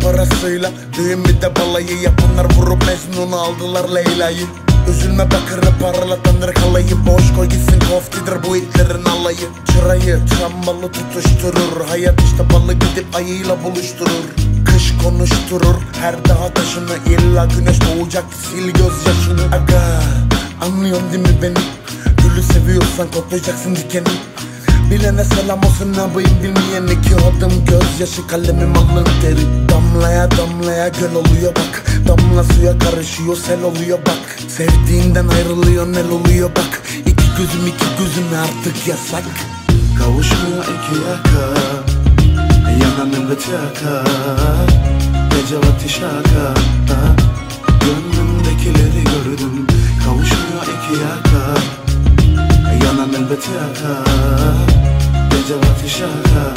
parasıyla Düğün bir de balayı yapanlar vurup Mecnun'u aldılar Leyla'yı. Üzülme bakırı parlatanır kalayı. Boş koy gitsin koftidir bu itlerin alayı. Çırayı trambalı tutuşturur. Hayat işte balı gidip ayıyla buluşturur. Kış konuşturur her dağ taşını. İlla güneş doğacak sil gözyaşını. Aga anlıyorsun değil mi beni? Gülü seviyorsan koklayacaksın dikeni Bilene selam olsun ne yapayım bilmeyen iki adım gözyaşı kalemim alın teri Damlaya damlaya göl oluyor bak. Damla suya karışıyor sel oluyor bak. Sevdiğinden ayrılıyor nel oluyor bak. İki gözüm iki gözüm artık yasak. Kavuşmuyor iki yaka Yanan elbet yaka Ecevat şaka Gönlümdekileri gördüm. Kavuşmuyor iki yaka Yanan elbet yaka Ecevat şaka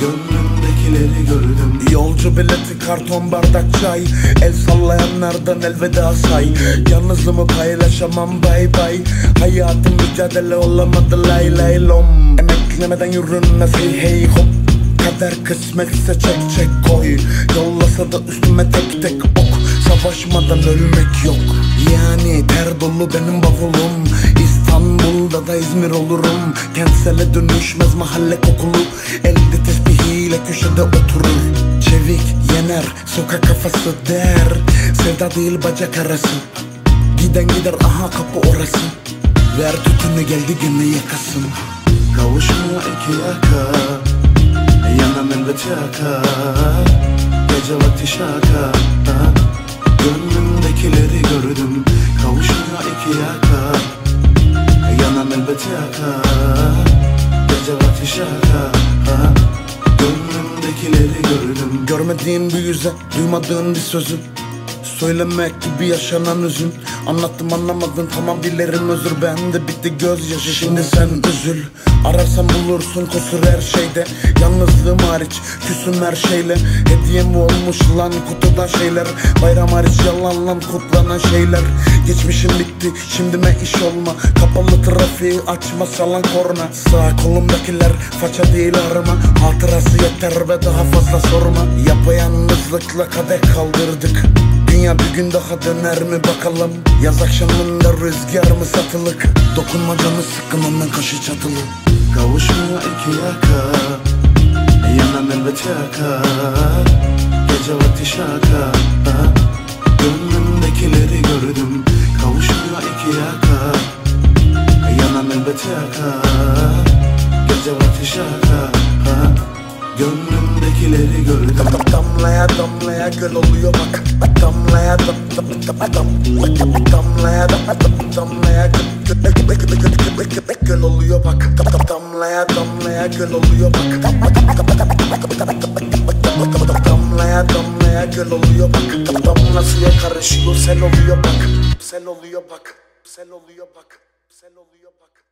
Gönlümdekileri gördüm. Yolcu bileti karton bardak çay. El sallayanlardan elveda say. Yalnızlığımı paylaşamam bay bay. Hayatım mücadele olamadı lay lay lom. Emeklemeden yürünmez hey hey hop. Kader kısmetse çek çek koy. Yollasa da üstüme tek tek ok. Savaşmadan ölmek yok. Yani ter dolu benim bavulum İstanbul'da da İzmir olurum. Kentsele dönüşmez mahalle kokulu. Elde tesbihiyle köşede oturur. Çevik yener sokak kafası der. Sevda değil bacak arası. Giden gider aha kapı orası. Ver tütünü geldi gene yakasın. Kavuşmuyor iki yaka. Yanan elbet yaka. Ecevat şaka. Gönlümdekileri gördüm. Kavuşmuyor iki yaka Yanan elbet yaka Ecevat şaka. Gönlümdekileri gördüm. Görmediğin bir yüze, duymadığın bir sözü. Söylemek gibi yaşanan üzün Anlattım anlamadın tamam dilerim özür Bende. Bitti gözyaşı şimdi sen üzül. Ararsan bulursun kusur her şeyde. Yalnızlığım hariç küsüm her şeyle. Hediyem olmuş lan kutuda şeyler. Bayram hariç yalan lan kutlanan şeyler. Geçmişim bitti şimdime iş olma. Kapalı trafiği açma salan korna. Sağ kolumdakiler faça değil arama. Hatırası yeter ve daha fazla sorma. Yapayalnızlıkla kadeh kaldırdık. Dünya bir gün daha döner mi bakalım Yaz akşamında rüzgar mı satılık? Dokunma canı sıkkın ondan kaşı çatılı? Kavuşmuyor iki yaka Yanan elbet yaka. Gece vakti şaka Gönlümdekileri gördüm. Kavuşmuyor iki yaka Yanan elbet yaka. Gece vakti şaka Gönlümdekileri gördüm. Dam- Damlaya damlaya göl oluyor bak. Damlaya dam dam dam dam Damlaya dam dam damlaya göl oluyor bak Dam- dam- Damlaya damlaya göl oluyor bak Damlaya damlaya göl oluyor bak Damla suya karışıyor sel oluyor bak Sel oluyor bak Sel oluyor bak Sel oluyor bak